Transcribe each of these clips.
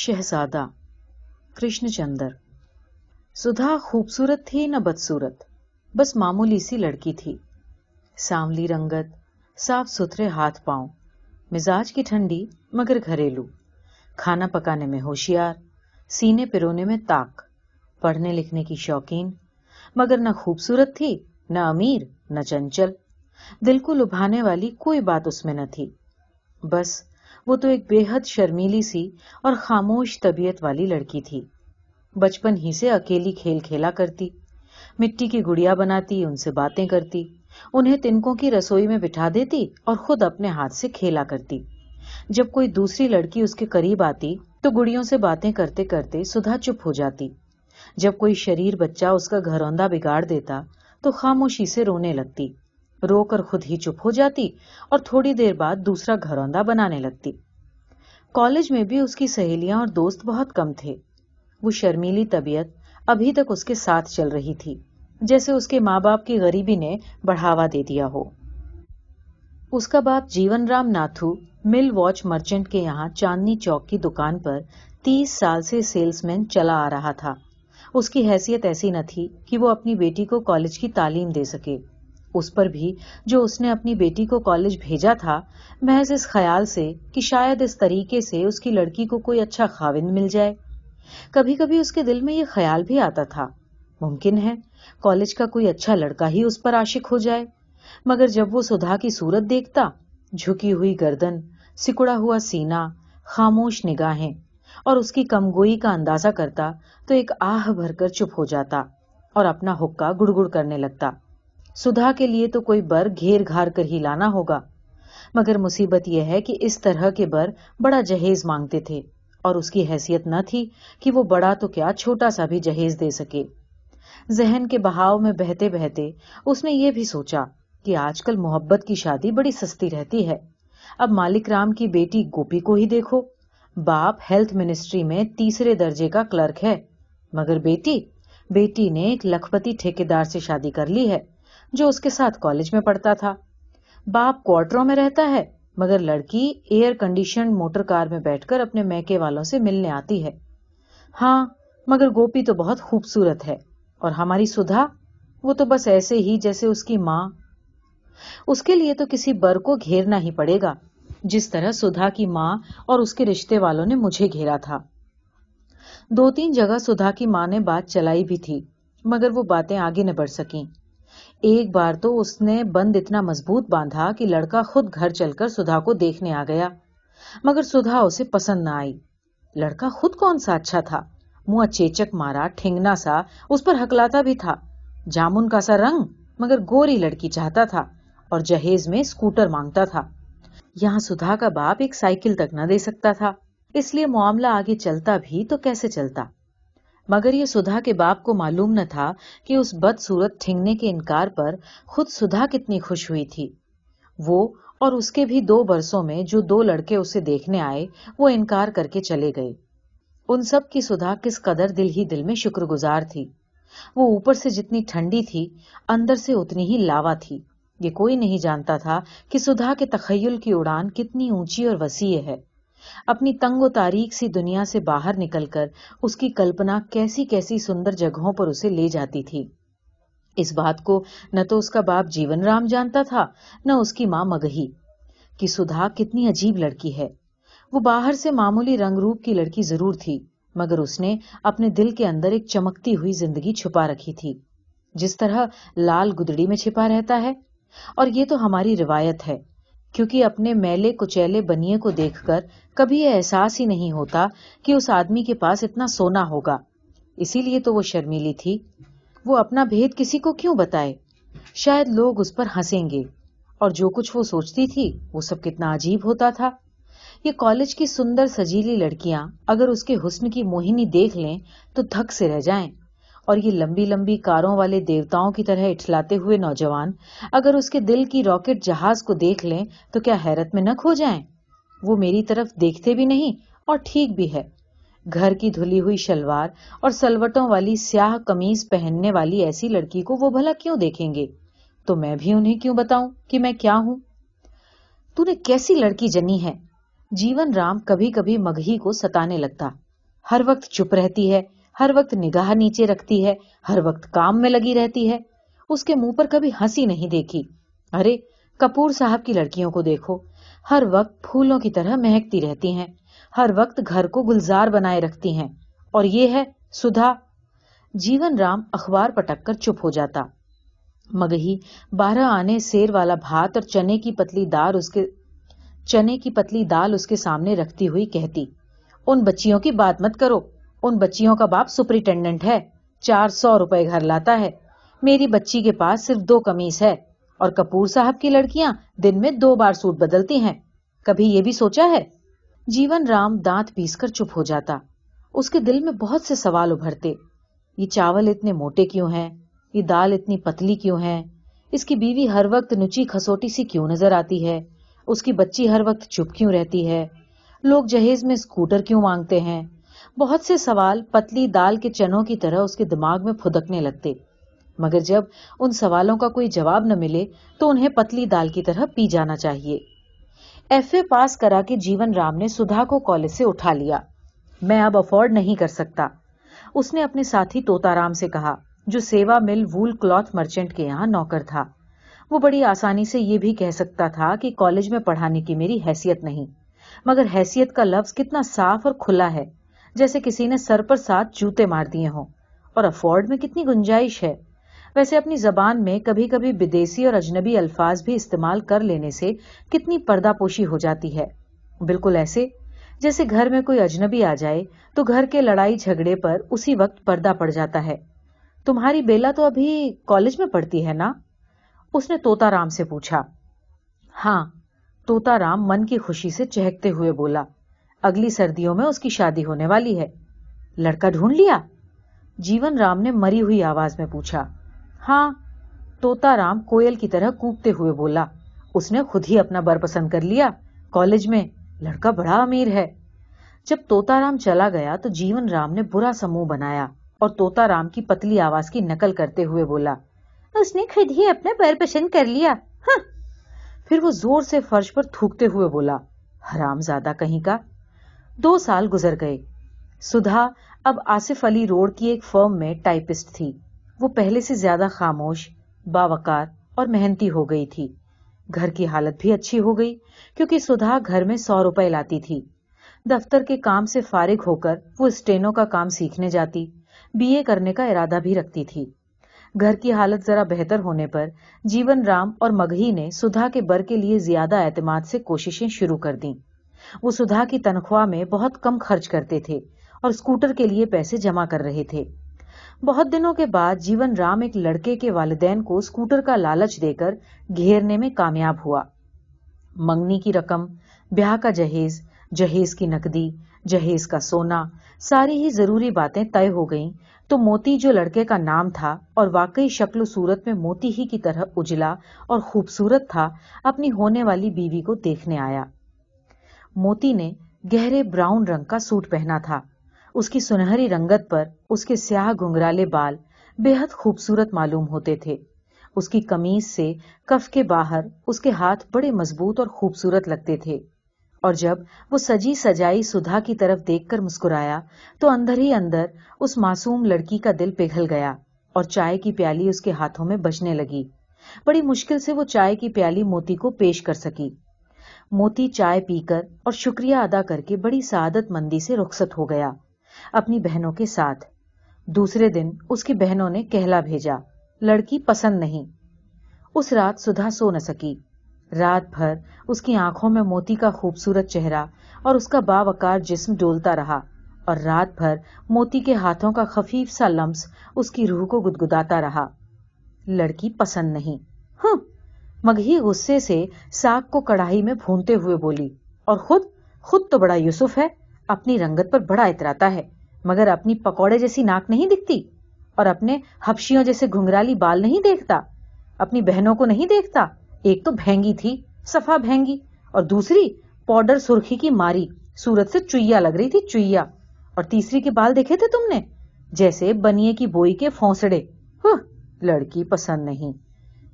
شہزادہ کرشن چندر سدھا خوبصورت تھی نہ بدصورت، بس معمولی سی لڑکی تھی۔ سانولی رنگت، صاف ستھرے ہاتھ پاؤں، مزاج کی ٹھنڈی مگر گھریلو۔ کھانا پکانے میں ہوشیار، سینے پرونے میں تاک پڑھنے لکھنے کی شوقین، مگر نہ خوبصورت تھی، نہ امیر، نہ چنچل۔ دل کو لبھانے والی کوئی بات اس میں نہ تھی۔ بس وہ تو ایک بے حد شرمیلی سی اور خاموش طبیعت والی لڑکی تھی۔ بچپن ہی سے اکیلی کھیل کھیلا کرتی، مٹی کی گڑیا بناتی، ان سے باتیں کرتی، انہیں تنکوں کی رسوئی میں بٹھا دیتی اور خود اپنے ہاتھ سے کھیلا کرتی۔ جب کوئی دوسری لڑکی اس کے قریب آتی تو گڑیوں سے باتیں کرتے کرتے سدھا چپ ہو جاتی۔ جب کوئی شریر بچہ اس کا گھروندہ بگاڑ دیتا تو خاموشی سے رونے لگتی۔ رو کر خود ہی چپ ہو جاتی اور تھوڑی دیر بعد دوسرا گھروندہ بنانے لگتی۔ کالج میں بھی اس کی سہیلیاں اور دوست بہت کم تھے۔ وہ شرمیلی طبیعت ابھی تک اس کے ساتھ چل رہی تھی، جیسے اس کے ماں باپ کی غریبی نے بڑھاوا دے دیا ہو۔ اس کا باپ جیون رام ناتھو، مل واچ مرچنٹ کے یہاں چاندنی چوک کی دکان پر تیس سال سے سیلس مین چلا آ رہا تھا۔ اس کی حیثیت ایسی نہ تھی کہ وہ اپنی بیٹی کو کالج کی تعلیم دے سکے۔ اس پر بھی جو اس نے اپنی بیٹی کو کالج بھیجا تھا، محض اس خیال سے کہ شاید اس طریقے سے اس کی لڑکی کو کوئی اچھا خاوند مل جائے۔ کبھی کبھی اس کے دل میں یہ خیال بھی آتا تھا، ممکن ہے کالج کا کوئی اچھا لڑکا ہی اس پر عاشق ہو جائے۔ مگر جب وہ سدھا کی صورت دیکھتا، جھکی ہوئی گردن، سکڑا ہوا سینا، خاموش نگاہیں اور اس کی کمگوئی کا اندازہ کرتا تو ایک آہ بھر کر چپ ہو جاتا اور اپنا حکا گڑ گڑ کرنے لگتا۔ سدھا کے لیے تو کوئی بر گھیر گھار کر ہی لانا ہوگا۔ مگر مصیبت یہ ہے کہ اس طرح کے بر بڑا جہیز مانگتے تھے اور اس کی حیثیت نہ تھی کہ وہ بڑا تو کیا چھوٹا سا بھی جہیز دے سکے۔ ذہن کے بہاؤ میں بہتے بہتے اس نے یہ بھی سوچا کہ آج کل محبت کی شادی بڑی سستی رہتی ہے۔ اب مالک رام کی بیٹی گوپی کو ہی دیکھو۔ باپ ہیلتھ منسٹری میں تیسرے درجے کا کلرک ہے۔ مگر بیٹی بیٹی نے ایک لکھپتی ٹھیکیدار سے شادی کر لی ہے۔ جو اس کے ساتھ کالج میں پڑھتا تھا۔ باپ کوارٹروں میں رہتا ہے، مگر لڑکی ایئر کنڈیشن موٹر کار میں بیٹھ کر اپنے میکے والوں سے ملنے آتی ہے۔ ہاں مگر گوپی تو بہت خوبصورت ہے، اور ہماری سدھا، وہ تو بس ایسے ہی جیسے اس کی ماں۔ اس کے لیے تو کسی بر کو گھیرنا ہی پڑے گا، جس طرح سدھا کی ماں اور اس کے رشتے والوں نے مجھے گھیرا تھا۔ دو تین جگہ سدھا کی ماں نے بات چلائی بھی تھی، مگر وہ باتیں آگے نہ بڑھ سکیں۔ ایک بار تو اس نے بند اتنا مضبوط باندھا کہ لڑکا خود گھر چل کر سدھا کو دیکھنے آ گیا، مگر سدھا اسے پسند نہ آئی۔ لڑکا خود کون سا اچھا تھا؟ منہ چیچک مارا، ٹھنگنا سا، اس پر ہکلاتا بھی تھا۔ جامن کا سا رنگ، مگر گوری لڑکی چاہتا تھا اور جہیز میں اسکوٹر مانگتا تھا۔ یہاں سدھا کا باپ ایک سائیکل تک نہ دے سکتا تھا، اس لیے معاملہ آگے چلتا بھی تو کیسے چلتا؟ مگر یہ سدھا کے باپ کو معلوم نہ تھا کہ اس بد صورت ٹھنگنے کے انکار پر خود سدھا کتنی خوش ہوئی تھی۔ وہ اور اس کے بھی دو برسوں میں جو دو لڑکے اسے دیکھنے آئے، وہ انکار کر کے چلے گئے۔ ان سب کی سدھا کس قدر دل ہی دل میں شکر گزار تھی۔ وہ اوپر سے جتنی ٹھنڈی تھی، اندر سے اتنی ہی لاوا تھی۔ یہ کوئی نہیں جانتا تھا کہ سدھا کے تخیل کی اڑان کتنی اونچی اور وسیع ہے۔ اپنی تنگ و تاریخ سی دنیا سے باہر نکل کر اس کی کلپنا کیسی کیسی سندر جگہوں پر اسے لے جاتی تھی۔ اس بات کو نہ تو اس کا باپ جیون رام جانتا تھا، نہ اس کی ماں مگہی۔ کہ سدھا کتنی عجیب لڑکی ہے۔ وہ باہر سے معمولی رنگ روپ کی لڑکی ضرور تھی، مگر اس نے اپنے دل کے اندر ایک چمکتی ہوئی زندگی چھپا رکھی تھی، جس طرح لال گدڑی میں چھپا رہتا ہے۔ اور یہ تو ہماری روایت ہے۔ کیونکہ اپنے میلے کچیلے بنیے کو دیکھ کر کبھی یہ احساس ہی نہیں ہوتا کہ اس آدمی کے پاس اتنا سونا ہوگا۔ اسی لیے تو وہ شرمیلی تھی۔ وہ اپنا بھید کسی کو کیوں بتائے؟ شاید لوگ اس پر ہنسیں گے۔ اور جو کچھ وہ سوچتی تھی، وہ سب کتنا عجیب ہوتا تھا۔ یہ کالج کی سندر سجیلی لڑکیاں اگر اس کے حسن کی موہنی دیکھ لیں تو تھک سے رہ جائیں۔ اور یہ لمبی لمبی کاروں والے دیوتاؤں کی طرح اٹھلاتے ہوئے نوجوان، اگر اس کے دل کی راکٹ جہاز کو دیکھ لیں تو کیا حیرت میں نہ کھو جائیں؟ وہ میری طرف دیکھتے بھی نہیں اور ٹھیک بھی ہے۔ گھر کی دھلی ہوئی شلوار اور سلوٹوں والی سیاہ کمیز پہننے والی ایسی لڑکی کو وہ بھلا کیوں دیکھیں گے؟ تو میں بھی انہیں کیوں بتاؤں کہ میں کیا ہوں؟ تو نے کیسی لڑکی جنی ہے؟ جیون رام کبھی کبھی مگہی کو ستانے لگتا۔ ہر وقت چپ رہتی ہے ہر وقت نگاہ نیچے رکھتی ہے، ہر وقت کام میں لگی رہتی ہے۔ اس کے منہ پر کبھی ہنسی نہیں دیکھی۔ ارے، کپور صاحب کی لڑکیوں کو دیکھو۔ ہر وقت پھولوں کی طرح مہکتی رہتی ہیں۔ ہر وقت گھر کو گلزار بنائے رکھتی ہیں۔ اور یہ ہے سدھا۔ جیون رام اخبار پٹک کر چپ ہو جاتا۔ مگہی بارہ آنے سیر والا بھات اور چنے کی پتلی دار اس کے چنے کی پتلی دال اس کے سامنے رکھتی ہوئی کہتی، ان بچیوں کی بات مت کرو۔ ان بچیوں کا باپ سپرنٹینڈنٹ ہے، چار سو روپے گھر لاتا ہے۔ میری بچی کے پاس صرف دو کمیز ہے اور کپور صاحب کی لڑکیاں دن میں دو بار سوٹ بدلتی ہیں۔ کبھی یہ بھی سوچا ہے؟ جیون رام دانت پیس کر چپ ہو جاتا۔ اس کے دل میں بہت سے سوال ابھرتے۔ یہ چاول اتنے موٹے کیوں ہیں؟ یہ دال اتنی پتلی کیوں ہے اس کی بیوی ہر وقت نچی کھسوٹی سی کیوں نظر آتی ہے؟ اس کی بچی ہر وقت چپ کیوں رہتی ہے؟ لوگ جہیز میں اسکوٹر کیوں مانگتے ہیں؟ بہت سے سوال پتلی دال کے چنوں کی طرح اس کے دماغ میں پھدکنے لگتے۔ مگر جب ان سوالوں کا کوئی جواب نہ ملے تو انہیں پتلی دال کی طرح پی جانا چاہیے۔ ایف اے پاس کرا کے جیون رام نے سدھا کو کالج سے اٹھا لیا۔ میں اب افورڈ نہیں کر سکتا۔ اس نے اپنے ساتھی توتا رام سے کہا، جو سیوا مل وول کلوتھ مرچنٹ کے یہاں نوکر تھا۔ وہ بڑی آسانی سے یہ بھی کہہ سکتا تھا کہ کالج میں پڑھانے کی میری حیثیت نہیں، مگر حیثیت کا لفظ کتنا صاف اور کھلا ہے۔ جیسے کسی نے سر پر ساتھ جوتے مار دیے ہوں۔ اور افورڈ میں کتنی گنجائش ہے۔ ویسے اپنی زبان میں کبھی کبھی بدیسی اور اجنبی الفاظ بھی استعمال کر لینے سے کتنی پردہ پوشی ہو جاتی ہے۔ بالکل ایسے۔ جیسے گھر میں کوئی اجنبی آ جائے تو گھر کے لڑائی جھگڑے پر اسی وقت پردہ پڑ جاتا ہے۔ تمہاری بیلا تو ابھی کالج میں پڑھتی ہے نا؟ اس نے توتا رام سے پوچھا۔ ہاں توتا رام من کی خوشی سے چہکتے ہوئے بولا۔ اگلی سردیوں میں اس کی شادی ہونے والی ہے۔ لڑکا ڈھونڈ لیا۔ جیون رام نے مری ہوئی آواز میں پوچھا ہاں توتا رام کوئل کی طرح کوکتے ہوئے بولا، اس نے خود ہی اپنا بر پسند کر لیا۔ کالج میں لڑکا بڑا امیر ہے۔ جب توتا رام چلا گیا تو جیون رام نے برا سموہ بنایا اور توتا رام کی پتلی آواز کی نقل کرتے ہوئے بولا، اس نے خود ہی اپنا بر پسند کر لیا۔ ہاں۔ پھر وہ زور سے فرش پر تھوکتے ہوئے بولا، حرام زیادہ کہیں کا۔ دو سال گزر گئے۔ سدھا اب آصف علی روڈ کی ایک فرم میں ٹائپسٹ تھی۔ وہ پہلے سے زیادہ خاموش، باوقار اور محنتی ہو گئی تھی۔ گھر کی حالت بھی اچھی ہو گئی، کیونکہ سدھا گھر میں سو روپے لاتی تھی۔ دفتر کے کام سے فارغ ہو کر وہ اسٹینوں کا کام سیکھنے جاتی، بی اے کرنے کا ارادہ بھی رکھتی تھی۔ گھر کی حالت ذرا بہتر ہونے پر جیون رام اور مگہی نے سدھا کے بر کے لیے زیادہ اعتماد سے کوششیں شروع کر دیں۔ وہ سدھا کی تنخواہ میں بہت کم خرچ کرتے تھے اور اسکوٹر کے لیے پیسے جمع کر رہے تھے۔ بہت دنوں کے بعد جیون رام ایک لڑکے کے والدین کو اسکوٹر کا لالچ دے کر گھیرنے میں کامیاب ہوا۔ منگنی کی رقم، بیاہ کا جہیز جہیز کی نقدی، جہیز کا سونا، ساری ہی ضروری باتیں طے ہو گئیں تو موتی جو لڑکے کا نام تھا اور واقعی شکل و صورت میں موتی ہی کی طرح اجلا اور خوبصورت تھا، اپنی ہونے والی بیوی کو دیکھنے آیا۔ موتی نے گہرے براؤن رنگ کا سوٹ پہنا تھا۔ اس کی سنہری رنگت پر اس کے سیاہ گنگرالے بال بے حد خوبصورت معلوم ہوتے تھے۔ اس کی کمیز سے کف کے باہر اس کے ہاتھ بڑے مضبوط اور خوبصورت لگتے تھے۔ اور جب وہ سجی سجائی سدھا کی طرف دیکھ کر مسکرایا تو اندر ہی اندر اس معصوم لڑکی کا دل پگھل گیا اور چائے کی پیالی اس کے ہاتھوں میں بجنے لگی۔ بڑی مشکل سے وہ چائے کی پیالی موتی کو پیش کر سکی۔ موتی چائے پی کر اور شکریہ ادا کر کے بڑی سعادت مندی سے رخصت ہو گیا، اپنی بہنوں کے ساتھ۔ دوسرے دن اس کی بہنوں نے کہلا بھیجا، لڑکی پسند نہیں۔ اس رات سدھا سو نہ سکی۔ رات بھر اس کی آنکھوں میں موتی کا خوبصورت چہرہ اور اس کا باوکار جسم ڈولتا رہا اور رات بھر موتی کے ہاتھوں کا خفیف سا لمس اس کی روح کو گدگداتا رہا۔ لڑکی پسند نہیں۔ ہاں مگہی غصے سے ساگ کو کڑاہی میں بھونتے ہوئے بولی، اور خود خود تو بڑا یوسف ہے، اپنی رنگت پر بڑا اتراتا ہے، مگر اپنی پکوڑے جیسی ناک نہیں دکھتی، اور اپنے ہپشیوں جیسے گھنگرالی بال نہیں دیکھتا، اپنی بہنوں کو نہیں دیکھتا، ایک تو بھینگی تھی، صفا بھینگی، اور دوسری پاؤڈر سرخی کی ماری سورت سے چویا لگ رہی تھی چویا اور تیسری کے بال دیکھے تھے تم نے، جیسے بنیے کی بوئی کے فونسڑے لڑکی پسند نہیں۔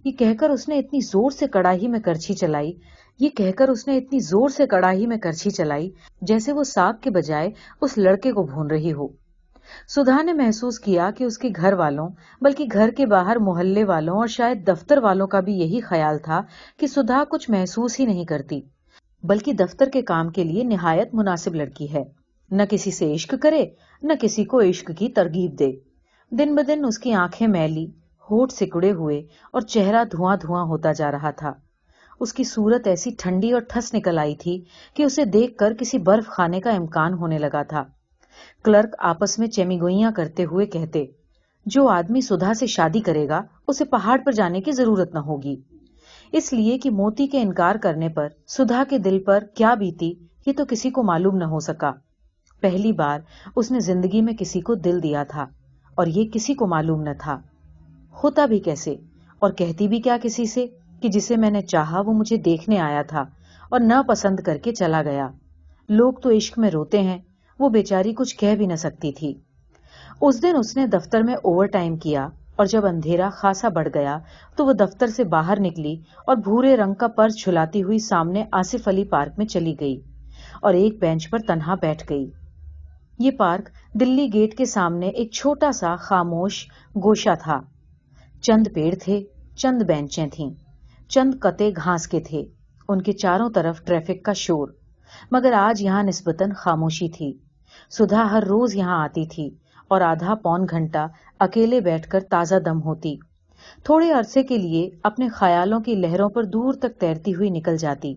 یہ کہہ کر اس نے اتنی زور سے کڑاہی میں کرچھی چلائی۔ یہ کہہ کر اس نے اتنی زور سے کڑاہی میں کرچھی چلائی جیسے وہ ساگ کے بجائے اس لڑکے کو بھون رہی ہو۔ سدھا نے محسوس کیا کہ اس کے گھر والوں، بلکہ گھر کے باہر محلے والوں اور شاید دفتر والوں کا بھی یہی خیال تھا کہ سدھا کچھ محسوس ہی نہیں کرتی، بلکہ دفتر کے کام کے لیے نہایت مناسب لڑکی ہے۔ نہ کسی سے عشق کرے، نہ کسی کو عشق کی ترغیب دے۔ دن بدن اس کی آنکھیں میلی۔ ہوٹ سکڑے ہوئے اور چہرہ دھواں دھواں ہوتا جا رہا تھا۔ اس کی صورت ایسی ٹھنڈی اور ٹھس نکل آئی تھی کہ اسے دیکھ کر کسی برف کھانے کا امکان ہونے لگا تھا۔ کلرک آپس میں چیمیگوئیاں کرتے ہوئے کہتے، جو آدمی سدھا سے شادی کرے گا، اسے پہاڑ پر جانے کی ضرورت نہ ہوگی۔ اس لیے کہ موتی کے انکار کرنے پر سدھا کے دل پر کیا بیتی، یہ تو کسی کو معلوم نہ ہو سکا۔ پہلی بار اس نے زندگی میں کسی کو دل دیا تھا اور یہ کسی کو معلوم نہ تھا۔ ہوتا بھی کیسے؟ اور کہتی بھی کیا کسی سے کہ جسے میں نے چاہا وہ مجھے دیکھنے آیا تھا اور نہ پسند کر کے چلا گیا۔ لوگ تو عشق میں روتے ہیں، وہ بیچاری کچھ کہہ بھی نہ سکتی تھی۔ اس دن اس نے دفتر میں اوور ٹائم کیا اور جب اندھیرا خاصا بڑھ گیا تو وہ دفتر سے باہر نکلی اور بھورے رنگ کا پرس چھلاتی ہوئی سامنے آصف علی پارک میں چلی گئی اور ایک بینچ پر تنہا بیٹھ گئی۔ یہ پارک دلی گیٹ کے سامنے ایک چھوٹا سا خاموش گوشا تھا۔ چند پیڑ تھے، چند بینچیں تھیں، چند کتے گھاس کے تھے، ان کے چاروں طرف ٹریفک کا شور۔ مگر آج یہاں نسبتاً خاموشی تھی۔ سدھا ہر روز یہاں آتی تھی اور آدھا پون گھنٹا اکیلے بیٹھ کر تازہ دم ہوتی۔ تھوڑے عرصے کے لیے اپنے خیالوں کی لہروں پر دور تک تیرتی ہوئی نکل جاتی۔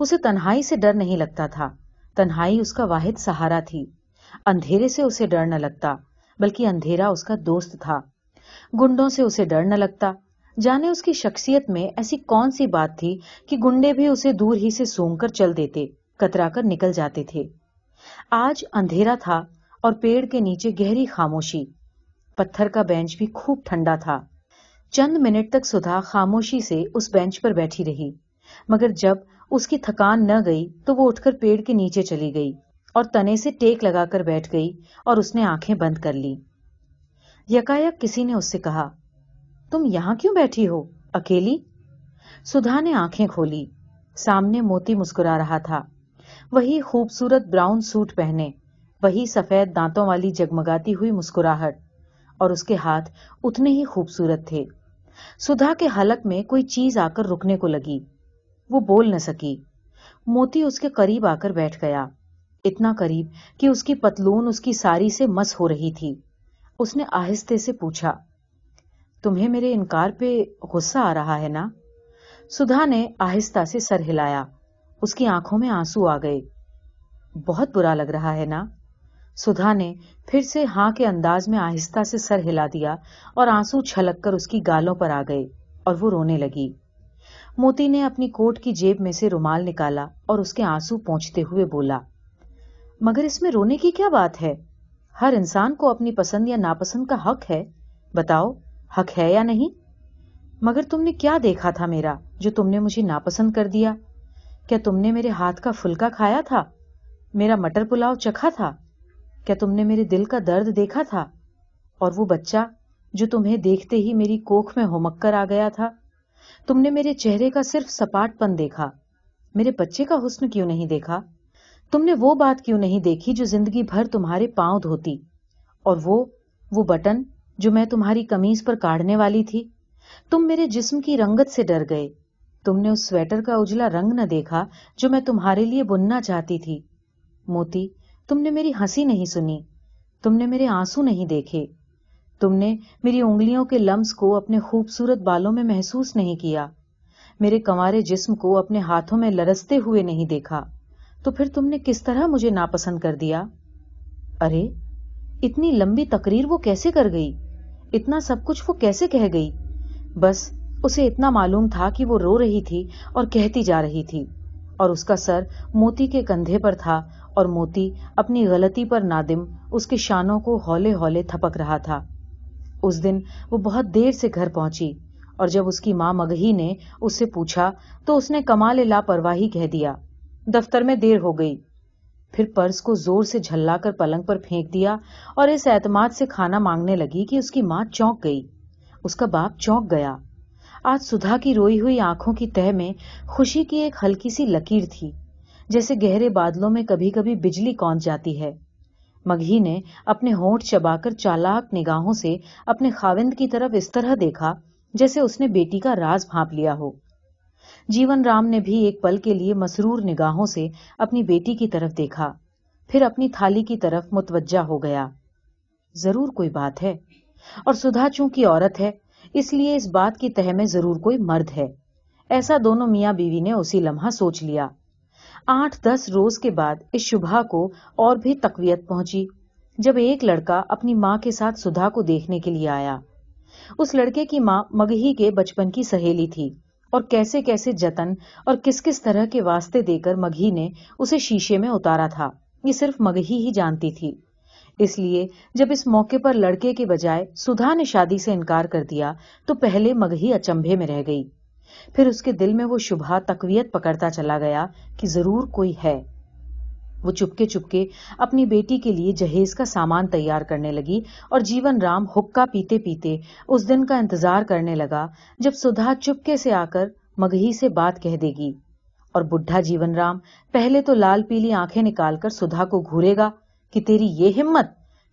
اسے تنہائی سے ڈر نہیں لگتا تھا۔ تنہائی اس کا واحد سہارا تھی۔ اندھیرے سے اسے ڈر نہ لگتا، بلکہ اندھیرا اس کا دوست تھا۔ گنڈوں سے اسے ڈر نہ لگتا۔ جانے اس کی شخصیت میں ایسی کون سی بات تھی کہ گنڈے بھی اسے دور ہی سے سونگ کر چل دیتے، کترا کر نکل جاتے تھے۔ آج اندھیرا تھا اور پیڑ کے نیچے گہری خاموشی۔ پتھر کا بینچ بھی خوب ٹھنڈا تھا۔ چند منٹ تک سدھا خاموشی سے اس بینچ پر بیٹھی رہی۔ مگر جب اس کی تھکان نہ گئی تو وہ اٹھ کر پیڑ کے نیچے چلی گئی اور تنے سے ٹیک لگا کر بیٹھ گئی اور اس نے آنکھیں بند کر لی یکایک کسی نے اس سے کہا، تم یہاں کیوں بیٹھی ہو؟ اکیلی؟ سدھا نے آنکھیں کھولی۔ سامنے موتی مسکرا رہا تھا۔ وہی خوبصورت براؤن سوٹ پہنے، وہی سفید دانتوں والی جگمگاتی ہوئی مسکراہٹ، اور اس کے ہاتھ اتنے ہی خوبصورت تھے۔ سدھا کے حلق میں کوئی چیز آ کر رکنے کو لگی۔ وہ بول نہ سکی۔ موتی اس کے قریب آ کر بیٹھ گیا۔ اتنا قریب کہ اس کی پتلون اس کی ساری سے مس ہو رہی تھی۔ اس نے آہستے سے پوچھا، تمہیں میرے انکار پہ غصہ آ رہا ہے نا؟ سدھا نے آہستہ سے سر ہلایا، اس کی آنکھوں میں آنسو آ گئے۔ بہت برا لگ رہا ہے نا؟ سدھا نے پھر سے ہاں کے انداز میں آہستہ سے سر ہلا دیا اور آنسو چھلک کر اس کی گالوں پر آ گئے اور وہ رونے لگی۔ موتی نے اپنی کوٹ کی جیب میں سے رومال نکالا اور اس کے آنسو پہنچتے ہوئے بولا، مگر اس میں رونے کی کیا بات ہے؟ ہر انسان کو اپنی پسند یا ناپسند کا حق ہے۔ بتاؤ، حق ہے یا نہیں؟ مگر تم نے کیا دیکھا تھا میرا جو تم نے مجھے ناپسند کر دیا؟ کیا تم نے میرے ہاتھ کا فلکا کھایا تھا؟ میرا مٹر پلاؤ چکھا تھا؟ کیا تم نے میرے دل کا درد دیکھا تھا؟ اور وہ بچہ جو تمہیں دیکھتے ہی میری کوکھ میں ہومک کر آ گیا تھا؟ تم نے میرے چہرے کا صرف سپاٹ پن دیکھا۔ میرے بچے کا حسن کیوں نہیں دیکھا؟ تم نے وہ بات کیوں نہیں دیکھی جو زندگی بھر تمہارے پاؤں دھوتی؟ اور وہ وہ بٹن جو میں تمہاری کمیز پر کاڑنے والی تھی؟ تم میرے جسم کی رنگت سے ڈر گئے۔ تم نے اس سویٹر کا اجلا رنگ نہ دیکھا جو میں تمہارے لیے بننا چاہتی تھی۔ موتی، تم نے میری ہنسی نہیں سنی۔ تم نے میرے آنسو نہیں دیکھے۔ تم نے میری انگلیوں کے لمس کو اپنے خوبصورت بالوں میں محسوس نہیں کیا۔ میرے کمارے جسم کو اپنے ہاتھوں میں لرستے ہوئے نہیں دیکھا۔ تو پھر تم نے کس طرح مجھے ناپسند کر دیا؟ ارے، اتنی لمبی تقریر وہ کیسے کر گئی؟ اتنا سب کچھ وہ کیسے کہہ گئی؟ بس اسے اتنا معلوم تھا کہ وہ رو رہی تھی اور کہتی جا رہی تھی، اور اس کا سر موتی کے کندھے پر تھا، اور موتی اپنی غلطی پر نادم اس کے شانوں کو ہولے ہولے تھپک رہا تھا۔ اس دن وہ بہت دیر سے گھر پہنچی، اور جب اس کی ماں مگہی نے اس سے پوچھا تو اس نے کمال لاپرواہی کہہ دیا۔ دفتر میں دیر ہو گئی۔ پھر پرس کو زور سے جھلا کر پلنگ پر پھینک دیا اور اس اعتماد سے کھانا مانگنے لگی کہ اس کی ماں چونک گئی۔ اس کا باپ چونک گیا۔ آج سدھا کی روئی ہوئی آنکھوں کی تہ میں خوشی کی ایک ہلکی سی لکیر تھی، جیسے گہرے بادلوں میں کبھی کبھی بجلی کون جاتی ہے۔ مگہی نے اپنے ہونٹ چبا کر چالاک نگاہوں سے اپنے خاوند کی طرف اس طرح دیکھا جیسے اس نے بیٹی کا راز بھانپ لیا ہو۔ جیون رام نے بھی ایک پل کے لیے مسرور نگاہوں سے اپنی بیٹی کی طرف دیکھا۔ پھر اپنی تھالی کی طرف متوجہ ہو گیا۔ ضرور کوئی بات ہے۔ اور سدھا چونکہ عورت ہے، اس لیے اس بات کی تہ میں ضرور کوئی مرد ہے۔ ایسا دونوں میاں بیوی نے اسی لمحہ سوچ لیا۔ آٹھ دس روز کے بعد اس شبہ کو اور بھی تقویت پہنچی، جب ایک لڑکا اپنی ماں کے ساتھ سدھا کو دیکھنے کے لیے آیا۔ اس لڑکے کی ماں مگہی کے بچپن کی سہیلی تھی۔ اور کیسے کیسے جتن اور کس کس طرح کے واسطے دے کر مگہی نے اسے شیشے میں اتارا تھا۔ یہ صرف مگہی ہی جانتی تھی۔ اس لیے جب اس موقع پر لڑکے کے بجائے سدھا نے شادی سے انکار کر دیا تو پہلے مگہی اچمبے میں رہ گئی۔ پھر اس کے دل میں وہ شبہ تقویت پکڑتا چلا گیا کہ ضرور کوئی ہے۔ وہ چپکے چپکے اپنی بیٹی کے لیے جہیز کا سامان تیار کرنے لگی اور جیون رام حکا پیتے پیتے اس دن کا انتظار کرنے لگا جب سدھا چپکے سے آ کر مگہی سے بات کہہ دے گی اور بڈھا جیون رام پہلے تو لال پیلی آنکھیں نکال کر سدھا کو گھورے گا کہ تیری یہ ہمت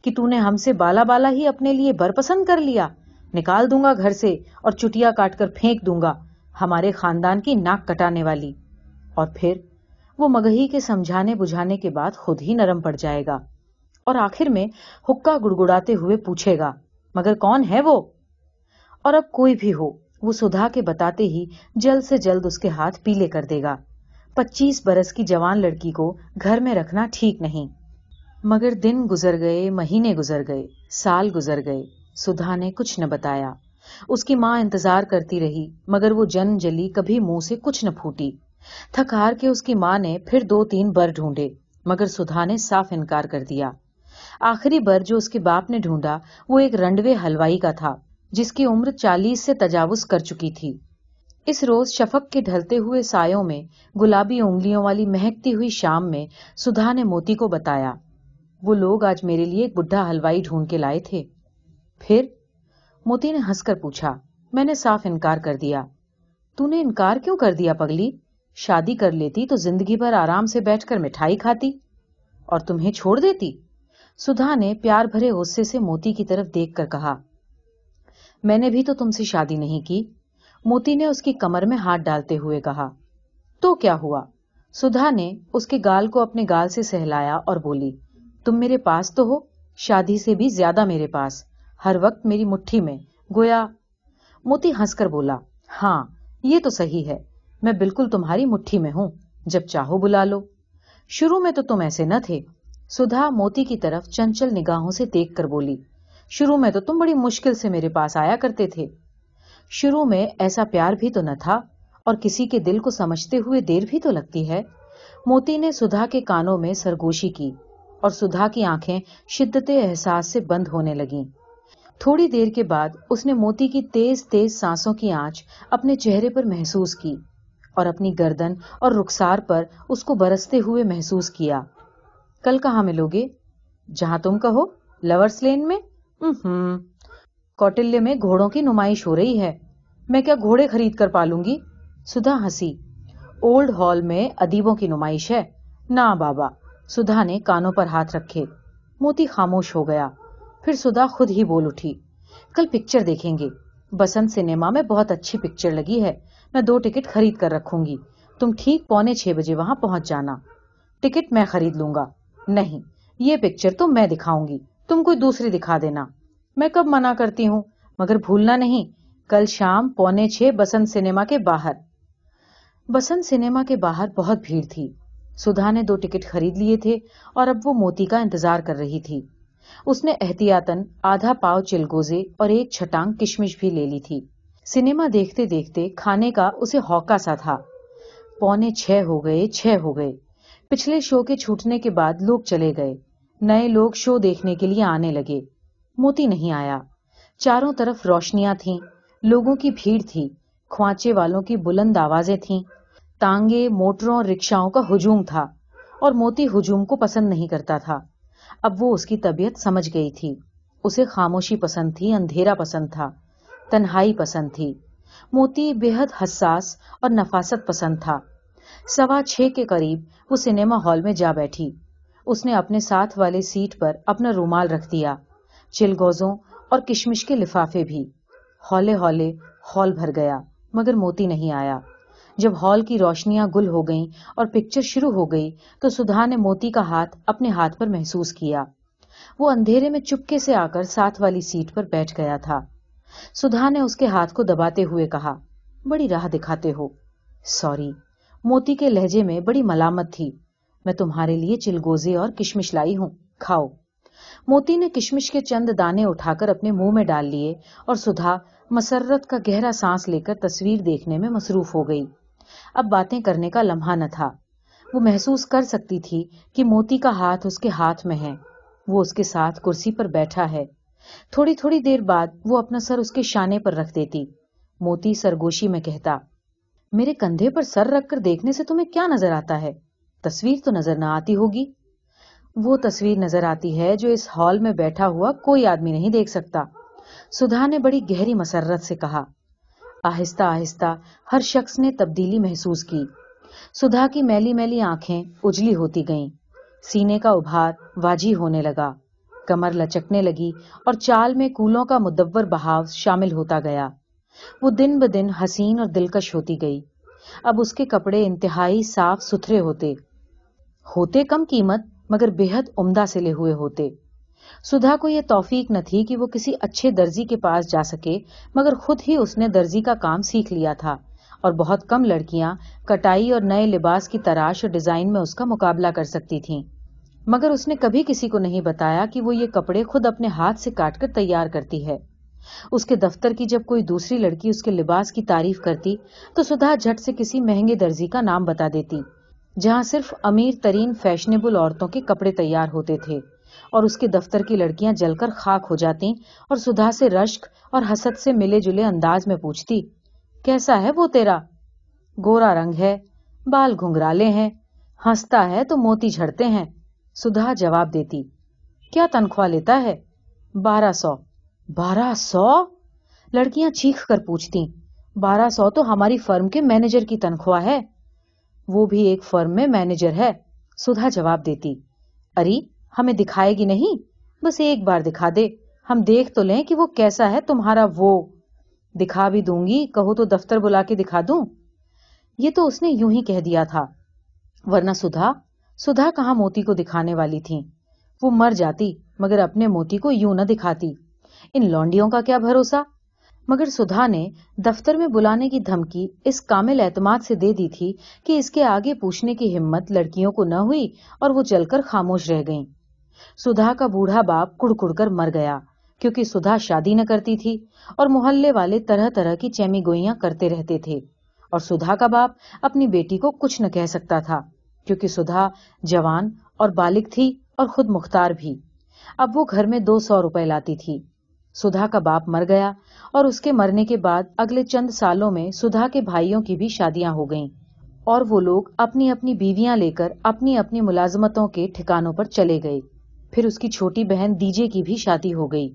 کہ تو نے ہم سے بالا بالا ہی اپنے لیے برپسند کر لیا۔ نکال دوں گا گھر سے اور چٹیا کاٹ کر پھینک دوں گا ہمارے خاندان کی ناک کٹانے والی۔ اور پھر وہ مگہی کے سمجھانے بجھانے کے بعد خود ہی نرم پڑ جائے گا اور آخر میں حکا گڑگڑاتے ہوئے پوچھے گا، مگر کون ہے وہ؟ اور اب کوئی بھی ہو، وہ سدھا کے بتاتے ہی جلد سے جلد اس کے ہاتھ پیلے کر دے گا۔ پچیس برس کی جوان لڑکی کو گھر میں رکھنا ٹھیک نہیں۔ مگر دن گزر گئے، مہینے گزر گئے، سال گزر گئے، سدھا نے کچھ نہ بتایا۔ اس کی ماں انتظار کرتی رہی، مگر وہ جن جلی کبھی منہ سے کچھ نہ پھوٹی۔ تھک ہار کے اس کی ماں نے پھر دو تین بر ڈھونڈے، مگر سدھا نے صاف انکار کر دیا۔ آخری بر جو اس کے باپ نے ڈھونڈا، وہ ایک رنڈوے ہلوائی کا تھا، جس کی عمر چالیس سے تجاوز کر چکی تھی۔ اس روز شفق کے ڈھلتے ہوئے سایوں میں گلابی انگلیوں والی مہکتی ہوئی شام میں سدھا نے موتی کو بتایا، وہ لوگ آج میرے لیے ایک بڈھا ہلوائی ڈھونڈ کے لائے تھے۔ پھر موتی نے ہنس کر پوچھا، میں نے صاف انکار کر دیا۔ تو نے انکار کیوں کر دیا پگلی؟ شادی کر لیتی تو زندگی بھر آرام سے بیٹھ کر مٹھائی کھاتی اور تمہیں چھوڑ دیتی؟ سدھا نے پیار بھرے غصے سے موتی کی طرف دیکھ کر کہا، میں نے بھی تو تم سے شادی نہیں کی۔ موتی نے اس کی کمر میں ہاتھ ڈالتے ہوئے کہا، تو کیا ہوا؟ سدھا نے اس کے گال کو اپنے گال سے سہلایا اور بولی، تم میرے پاس تو ہو، شادی سے بھی زیادہ میرے پاس، ہر وقت میری مٹھی میں، گویا؟ موتی ہنس کر بولا ہاں یہ تو صحیح ہے۔ میں بالکل تمہاری مٹھی میں ہوں، جب چاہو بلا لو۔ شروع میں تو تم ایسے نہ تھے۔ سدھا موتی کی طرف چنچل نگاہوں سے دیکھ کر بولی، شروع میں تو تم بڑی مشکل سے میرے پاس آیا کرتے تھے۔ شروع میں ایسا پیار بھی تو نہ تھا، اور کسی کے دل کو سمجھتے ہوئے دیر بھی تو لگتی ہے۔ موتی نے سدھا کے کانوں میں سرگوشی کی، اور سدھا کی آنکھیں شدت احساس سے بند ہونے لگیں۔ تھوڑی دیر کے بعد اس نے موتی کی تیز تیز سانسوں کی آنچ اپنے چہرے پر محسوس کی۔ اور اپنی گردن اور رخسار پر اس کو برستے ہوئے محسوس کیا۔ کل کہاں ملو گے جہاں تم کہو لورس لین میں؟ کوٹلیہ میں گھوڑوں کی نمائش ہو رہی ہے۔ میں کیا گھوڑے خرید کر پالوں گی سدھا ہنسی۔ اولڈ ہال میں ادیبوں کی نمائش ہے۔ نہ بابا۔ سدھا نے کانوں پر ہاتھ رکھے۔ موتی خاموش ہو گیا۔ پھر سدھا خود ہی بول اٹھی۔ کل پکچر دیکھیں گے۔ بسنت سنیما میں بہت اچھی پکچر لگی ہے۔ میں دو ٹکٹ خرید کر رکھوں گی۔ تم ٹھیک پونے چھ بجے وہاں پہنچ جانا۔ ٹکٹ میں خرید لوں گا۔ نہیں، یہ پکچر تو میں دکھاؤں گی۔ تم کوئی دوسری دکھا دینا۔ میں کب منع کرتی ہوں؟ مگر بھولنا نہیں۔ کل شام پونے چھ بسنت سنیما کے باہر۔ بسنت سنیما کے باہر بہت بھیڑ تھی۔ سدھا نے دو ٹکٹ خرید لیے تھے اور اب وہ موتی کا انتظار کر رہی تھی۔ اس نے احتیاطن آدھا پاؤ چلگوزے اور ایک چھٹانگ کشمش بھی لے لی تھی۔ سنیما دیکھتے دیکھتے کھانے کا اسے ہوکا سا تھا۔ پونے چھ ہو گئے، چھ ہو گئے۔ پچھلے شو کے چھوٹنے کے بعد لوگ چلے گئے۔ نئے لوگ شو دیکھنے کے لیے آنے لگے۔ موتی نہیں آیا۔ چاروں طرف روشنیاں تھیں۔ لوگوں کی بھیڑ تھی۔ خوانچے والوں کی بلند آوازیں تھیں۔ تانگے، موٹروں اور رکشاؤں کا ہجوم تھا۔ اور موتی ہجوم کو پسند نہیں کرتا تھا۔ اب وہ اس کی طبیعت سمجھ گئی تھی۔ اسے خاموشی پسند تھی، اندھیرا پسند تھا۔ تنہائی پسند تھی۔ موتی بے حد حساس اور نفاست پسند تھا۔ سوا چھ کے قریب وہ سنیما ہال میں جا بیٹھی۔ اس نے اپنے ساتھ والے سیٹ پر اپنا رومال رکھ دیا۔ چلگوزوں اور کشمش کے لفافے بھی۔ ہولے ہولے ہال بھر گیا، مگر موتی نہیں آیا۔ جب ہال کی روشنیاں گل ہو گئیں اور پکچر شروع ہو گئی تو سدھا نے موتی کا ہاتھ اپنے ہاتھ پر محسوس کیا۔ وہ اندھیرے میں چپکے سے آ کر ساتھ والی سیٹ پر بیٹھ گیا تھا۔ سدھا نے اس کے ہاتھ کو دباتے ہوئے کہا، بڑی راہ دکھاتے ہو۔ سوری، موتی کے لہجے میں بڑی ملامت تھی۔ میں تمہارے لیے چلگوزے اور کشمش لائی ہوں۔ کھاؤ۔ موتی نے کشمش کے چند دانے اٹھا کر اپنے منہ میں ڈال لیے اور سدھا مسرت کا گہرا سانس لے کر تصویر دیکھنے میں مصروف ہو گئی۔ اب باتیں کرنے کا لمحہ نہ تھا۔ وہ محسوس کر سکتی تھی کہ موتی کا ہاتھ اس کے ہاتھ میں ہے۔ وہ اس کے ساتھ کرسی پر بیٹھا ہے۔ تھوڑی تھوڑی دیر بعد وہ اپنا سر اس کے شانے پر رکھ دیتی۔ موتی سرگوشی میں کہتا، میرے کندھے پر سر رکھ کر دیکھنے سے تمہیں کیا نظر آتا ہے؟ تصویر تو نظر نہ آتی ہوگی۔ وہ تصویر نظر آتی ہے جو اس ہال میں بیٹھا ہوا کوئی آدمی نہیں دیکھ سکتا۔ سدھا نے بڑی گہری مسرت سے کہا، آہستہ آہستہ ہر شخص نے تبدیلی محسوس کی۔ سدھا کی میلی میلی آنکھیں اجلی ہوتی گئیں۔ سینے کا ابھار واجی ہونے لگا۔ کمر لچکنے لگی اور چال میں کولوں کا مدور بہاؤ شامل ہوتا گیا۔ وہ دن بدن حسین اور دلکش ہوتی گئی۔ اب اس کے کپڑے انتہائی صاف ستھرے ہوتے۔ ہوتے کم قیمت، مگر بے حد عمدہ سلے ہوئے ہوتے۔ سدھا کو یہ توفیق نہ تھی کہ وہ کسی اچھے درزی کے پاس جا سکے، مگر خود ہی اس نے درزی کا کام سیکھ لیا تھا۔ اور بہت کم لڑکیاں کٹائی اور نئے لباس کی تراش اور ڈیزائن میں اس کا مقابلہ کر سکتی تھیں۔ مگر اس نے کبھی کسی کو نہیں بتایا کہ وہ یہ کپڑے خود اپنے ہاتھ سے کاٹ کر تیار کرتی ہے۔ اس کے دفتر کی جب کوئی دوسری لڑکی اس کے لباس کی تعریف کرتی تو سدھا جھٹ سے کسی مہنگے درزی کا نام بتا دیتی، جہاں صرف امیر ترین فیشنیبل عورتوں کے کپڑے تیار ہوتے تھے۔ اور اس کے دفتر کی لڑکیاں جل کر خاک ہو جاتی اور سدھا سے رشک اور حسد سے ملے جلے انداز میں پوچھتی، کیسا ہے وہ تیرا؟ گورا رنگ ہے، بال گھنگرالے ہیں، ہنستا ہے تو موتی جھڑتے ہیں۔ سدھا جواب دیتی، کیا تنخواہ لیتا ہے؟ بارہ سو۔ بارہ سو؟ لڑکیاں چیخ کر پوچھتی بارہ سو تو ہماری فرم کے مینیجر کی تنخواہ ہے۔ وہ بھی ایک فرم میں مینیجر ہے، سدھا جواب دیتی اری ہمیں دکھائے گی نہیں؟ بس ایک بار دکھا دے، ہم دیکھ تو لیں کہ وہ کیسا ہے تمہارا وہ۔ دکھا بھی دوں گی، کہو تو دفتر بلا کے دکھا دوں۔ یہ تو اس نے یوں ہی کہہ دیا تھا، ورنہ سدھا سدھا کہاں موتی کو دکھانے والی تھی۔ وہ مر جاتی، مگر اپنے موتی کو یوں نہ دکھاتی۔ ان لونڈیوں کا کیا بھروسہ؟ مگر سدھا نے دفتر میں بلانے کی دھمکی اس کامل اعتماد سے دے دی تھی کہ اس کے آگے پوچھنے کی ہمت لڑکیوں کو نہ ہوئی اور وہ چل کر خاموش رہ گئیں۔ سدھا کا بوڑھا باپ کڑ کڑ کر مر گیا، کیونکہ سدھا شادی نہ کرتی تھی اور محلے والے طرح طرح کی چیمی گوئیاں کرتے رہتے تھے۔ اور سدھا کا باپ اپنی بیٹی کو کچھ نہ کہہ سکتا تھا۔ کیونکہ سدھا، جوان اور بالک تھی اور خود مختار بھی۔ اب وہ گھر میں دو سو روپے لاتی تھی۔ سدھا کا باپ مر گیا اور اس کے مرنے کے بعد اگلے چند سالوں میں سدھا کے بھائیوں کی بھی شادیاں ہو گئیں اور وہ لوگ اپنی اپنی بیویاں لے کر اپنی اپنی ملازمتوں کے ٹھکانوں پر چلے گئے۔ پھر اس کی چھوٹی بہن دیجے کی بھی شادی ہو گئی۔